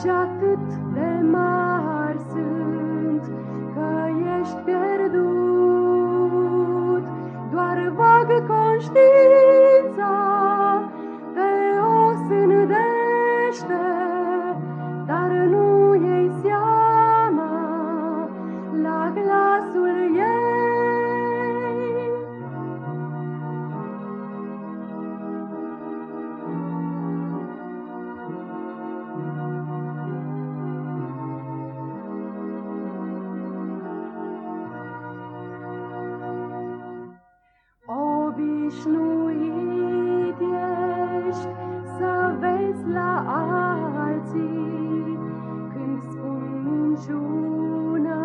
și atât de mari sunt că ești pierdut. Doar vag conștient obișnuit ești să vezi la alții. Când spun minciună,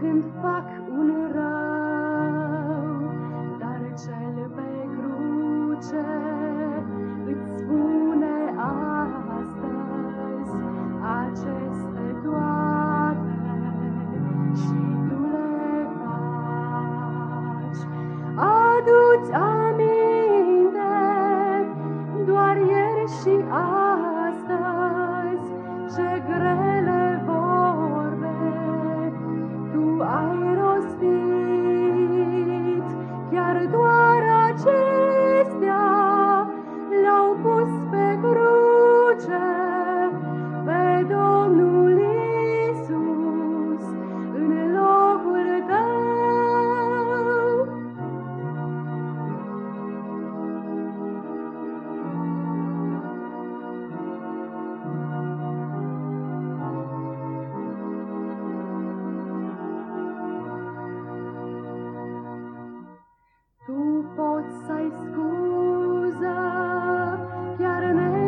când fac un rău, dar cel pe cruce îți spune astăzi acest She. I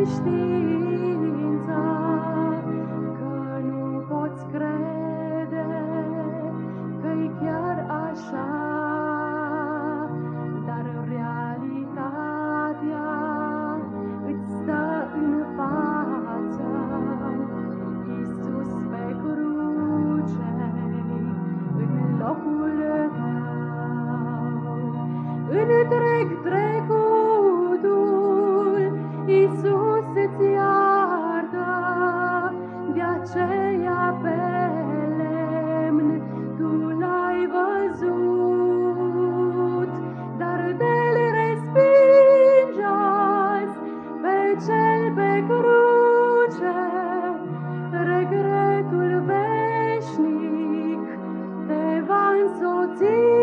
wish cel pe cruce, regretul veșnic te va însoți.